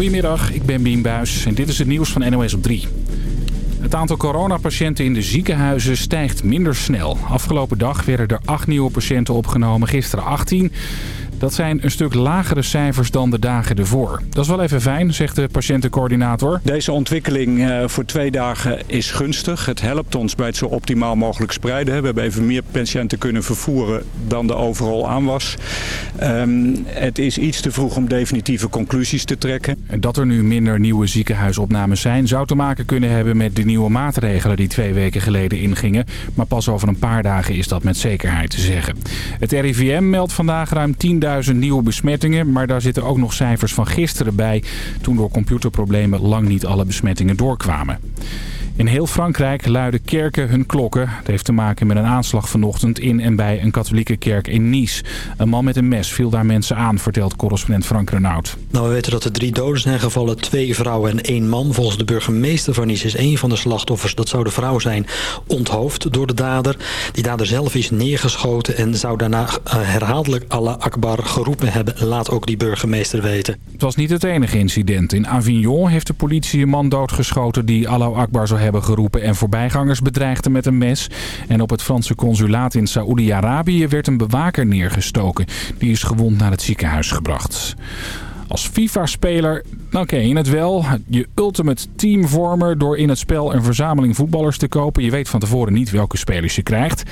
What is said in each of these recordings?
Goedemiddag, ik ben Bien Buis en dit is het nieuws van NOS op 3. Het aantal coronapatiënten in de ziekenhuizen stijgt minder snel. Afgelopen dag werden er 8 nieuwe patiënten opgenomen, gisteren 18. Dat zijn een stuk lagere cijfers dan de dagen ervoor. Dat is wel even fijn, zegt de patiëntencoördinator. Deze ontwikkeling eh, voor twee dagen is gunstig. Het helpt ons bij het zo optimaal mogelijk spreiden. We hebben even meer patiënten kunnen vervoeren dan er overal aan was. Ehm, het is iets te vroeg om definitieve conclusies te trekken. Dat er nu minder nieuwe ziekenhuisopnames zijn... zou te maken kunnen hebben met de nieuwe maatregelen die twee weken geleden ingingen. Maar pas over een paar dagen is dat met zekerheid te zeggen. Het RIVM meldt vandaag ruim 10.000 nieuwe besmettingen. Maar daar zitten ook nog cijfers van gisteren bij. Toen door computerproblemen lang niet alle besmettingen doorkwamen. In heel Frankrijk luiden kerken hun klokken. Het heeft te maken met een aanslag vanochtend in en bij een katholieke kerk in Nice. Een man met een mes viel daar mensen aan, vertelt correspondent Frank Renaud. Nou, we weten dat er drie doden zijn gevallen, twee vrouwen en één man. Volgens de burgemeester van Nice is één van de slachtoffers, dat zou de vrouw zijn, onthoofd door de dader. Die dader zelf is neergeschoten en zou daarna eh, herhaaldelijk Allah Akbar geroepen hebben. Laat ook die burgemeester weten. Het was niet het enige incident. In Avignon heeft de politie een man doodgeschoten die Allah Akbar zou hebben geroepen en voorbijgangers bedreigde met een mes. En op het Franse consulaat in Saoedi-Arabië werd een bewaker neergestoken. Die is gewond naar het ziekenhuis gebracht. Als FIFA-speler, dan ken je het wel. Je ultimate team vormen door in het spel een verzameling voetballers te kopen. Je weet van tevoren niet welke spelers je krijgt.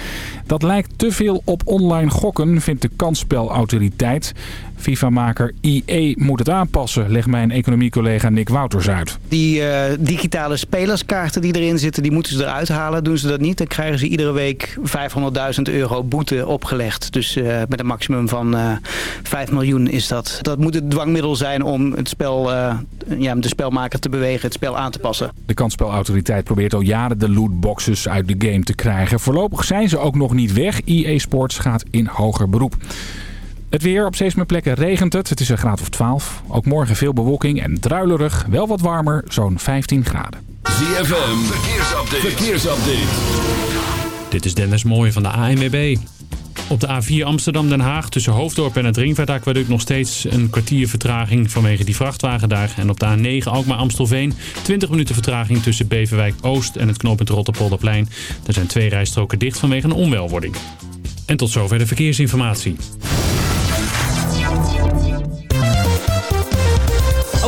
Dat lijkt te veel op online gokken, vindt de kansspelautoriteit. FIFA-maker IE moet het aanpassen, legt mijn economiecollega Nick Wouters uit. Die uh, digitale spelerskaarten die erin zitten, die moeten ze eruit halen. Doen ze dat niet, dan krijgen ze iedere week 500.000 euro boete opgelegd. Dus uh, met een maximum van uh, 5 miljoen is dat. Dat moet het dwangmiddel zijn om het spel, ja, de spelmaker te bewegen, het spel aan te passen. De kansspelautoriteit probeert al jaren de lootboxes uit de game te krijgen. Voorlopig zijn ze ook nog niet weg. EA Sports gaat in hoger beroep. Het weer. Op steeds meer plekken regent het. Het is een graad of 12. Ook morgen veel bewolking en druilerig. Wel wat warmer, zo'n 15 graden. ZFM. Verkeersupdate. Verkeersupdate. Dit is Dennis Mooij van de ANWB. Op de A4 Amsterdam-Den Haag tussen Hoofddorp en het Ringvaartaquaduct nog steeds een kwartier vertraging vanwege die vrachtwagen daar. En op de A9 Alkmaar-Amstelveen 20 minuten vertraging tussen Beverwijk Oost en het knooppunt Rotterpolderplein. Er zijn twee rijstroken dicht vanwege een onwelwording. En tot zover de verkeersinformatie.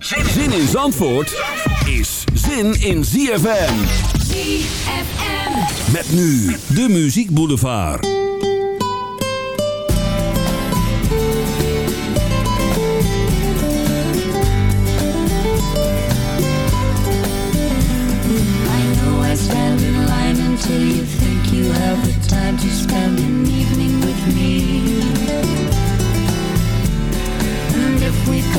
Zin in Zandvoort is zin in ZFM. ZFM. Met nu de Muziek Boulevard. I know I stand in line until you think you have the time to spend an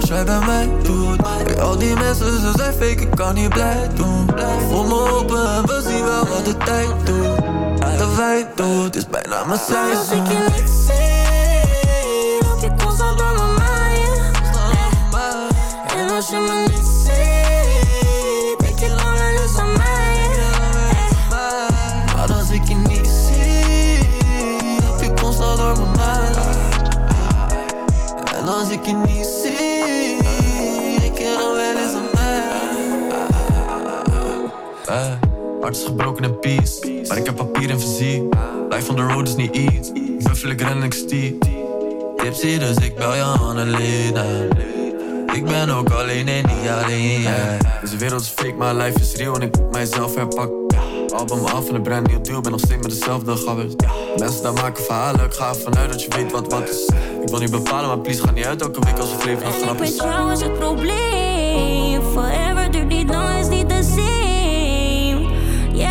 Zoals jij bij mij doet Bij al die mensen ze zijn fake, ik kan niet blij doen. Voel me open en we zien wel wat de tijd doet. De wij doet is bijna mijn seizoen Als ik je niet zie Loop je constant mijn mind En als je me niet Hart is gebroken in peace. Maar ik heb papier en fysiek Life on the road is niet iets. Buffel ik ren en ik stiek Tipsy dus ik bel je Annelena Ik ben ook alleen en niet alleen. Deze wereld is fake, maar life is real En ik moet mijzelf herpakken. Album af en een brand nieuw deal Ben nog steeds met dezelfde gabbers. Mensen daar maken verhalen Ik ga ervan uit dat je weet wat wat is. Ik wil niet bepalen, maar please ga niet uit elke week als we leven En grap ik is jou is het probleem. Forever duurt niet lang,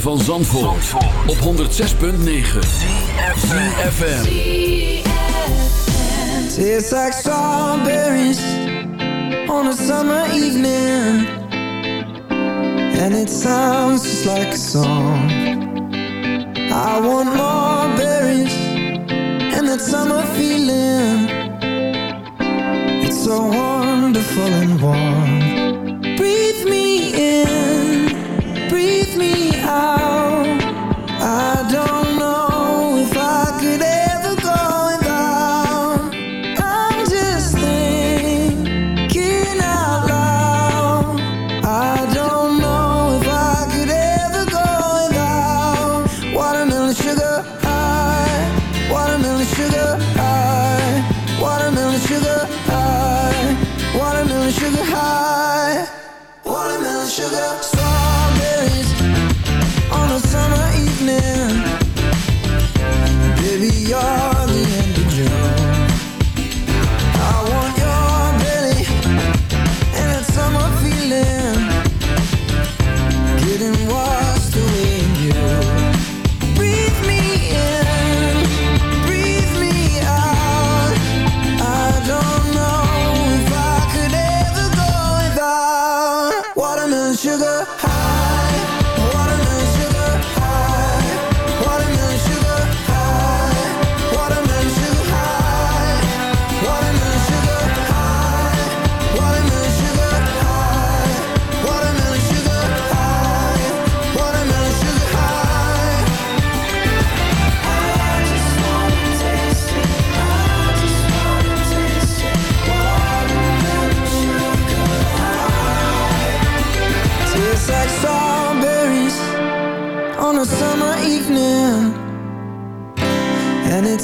van Zandvoort, Zandvoort. op 106.9 CFFM Tastes like strawberries on a summer evening. And it sounds just like a song. I want more berries and that summer feeling. It's so wonderful and warm.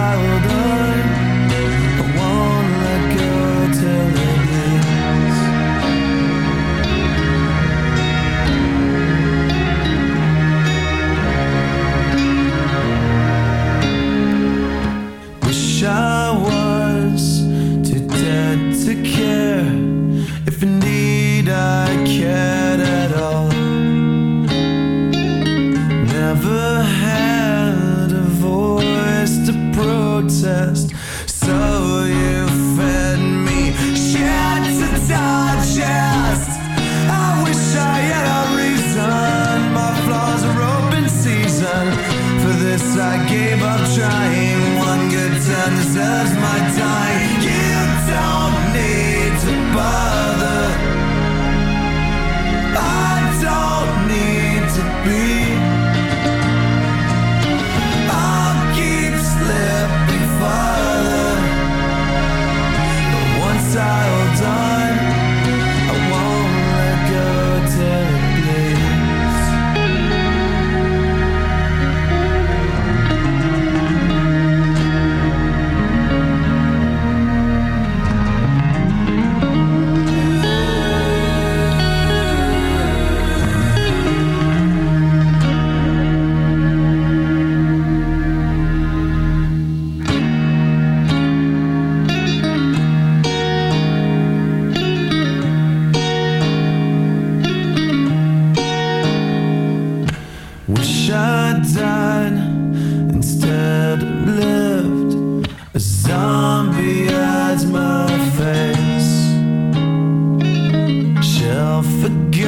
far away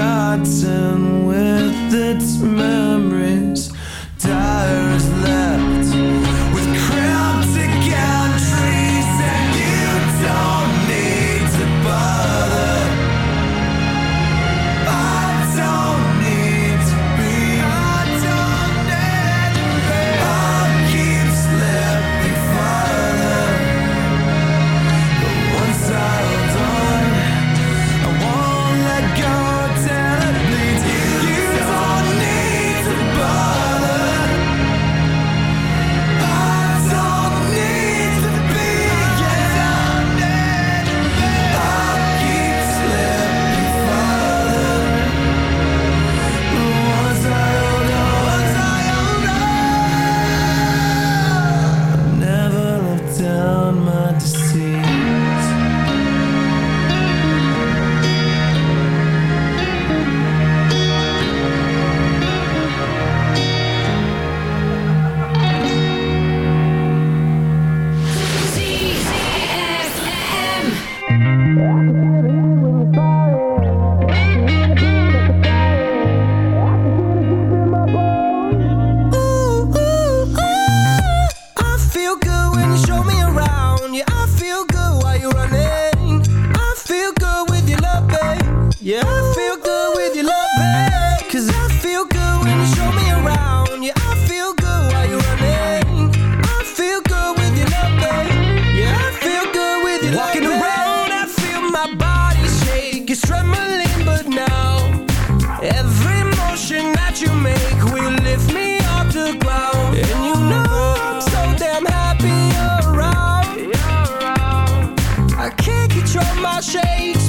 Wisconsin with its moon. shade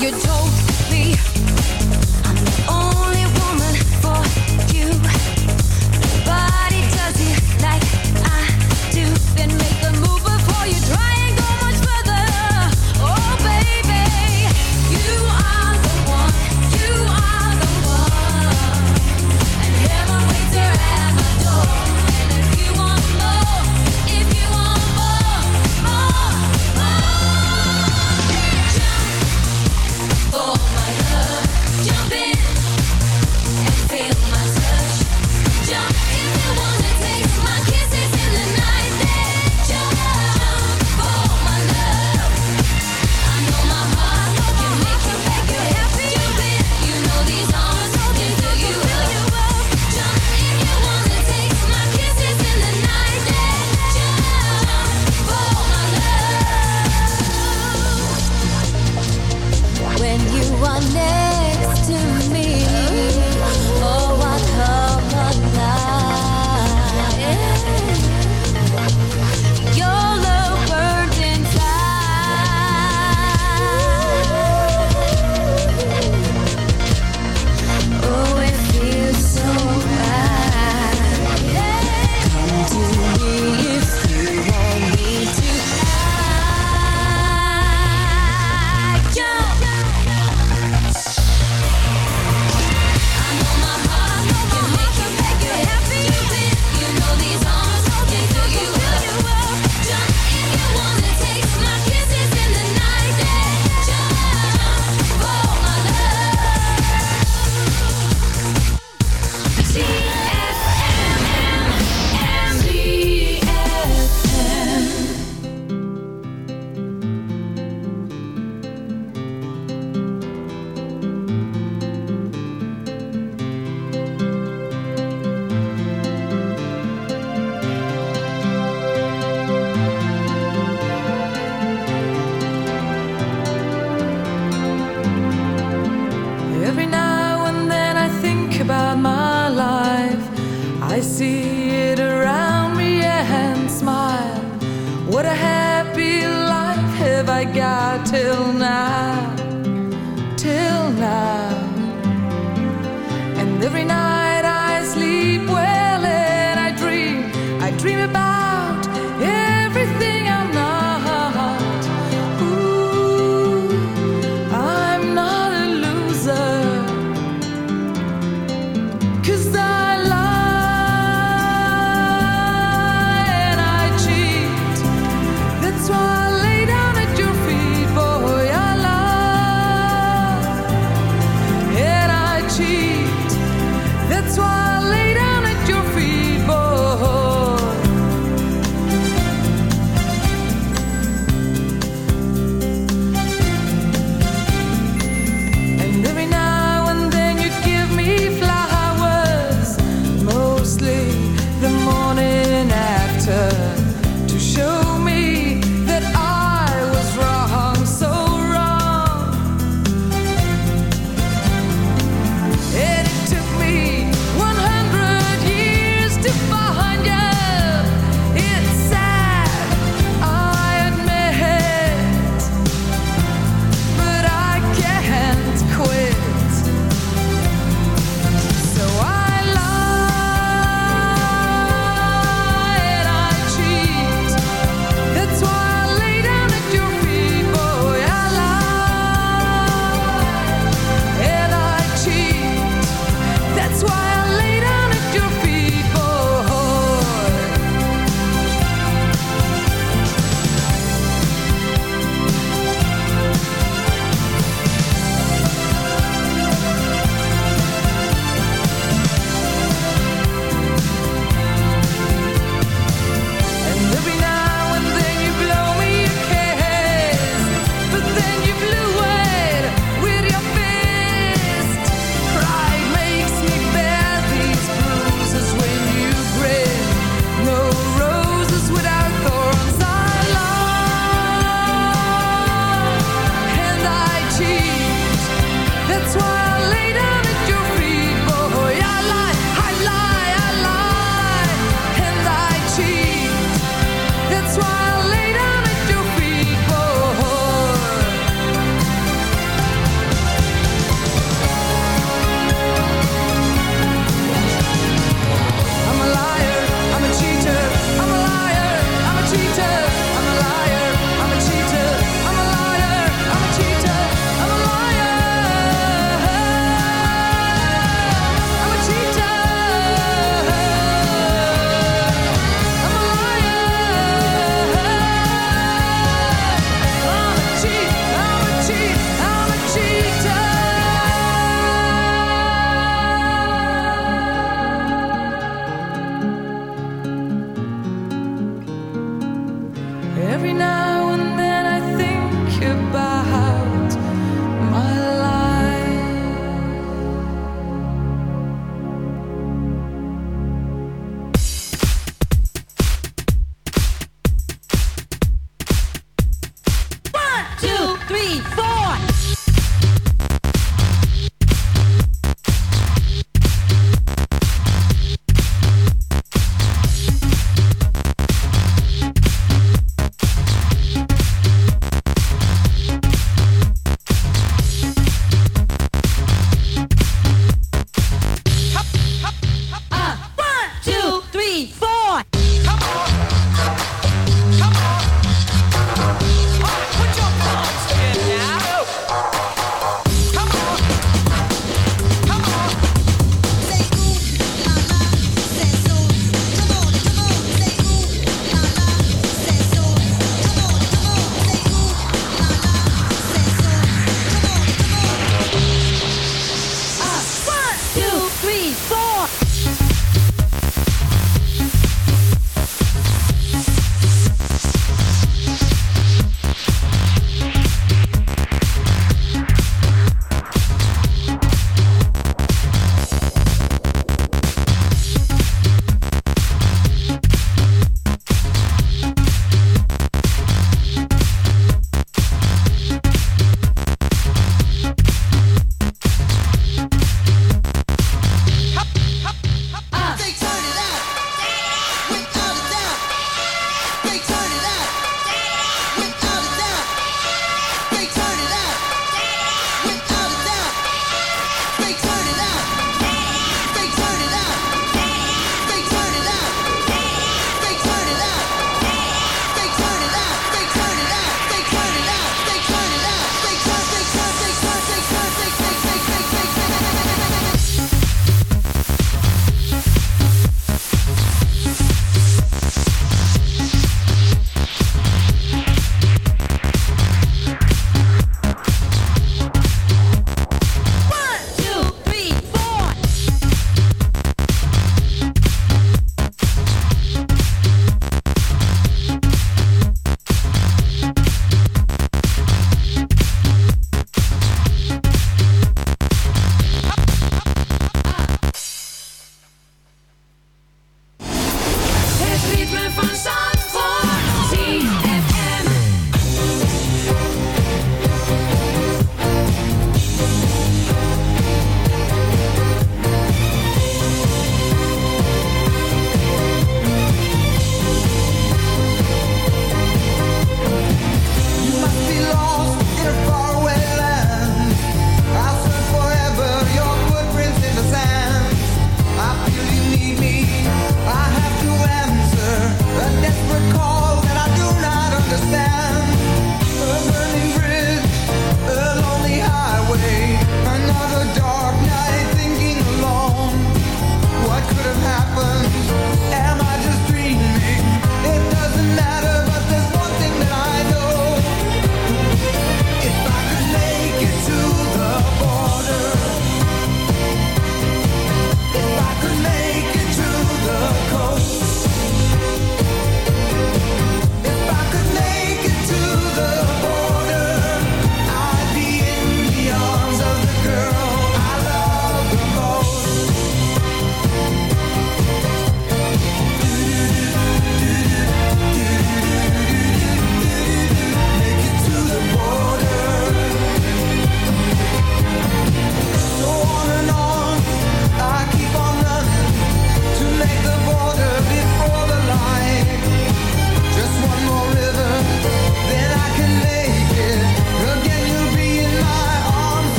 You told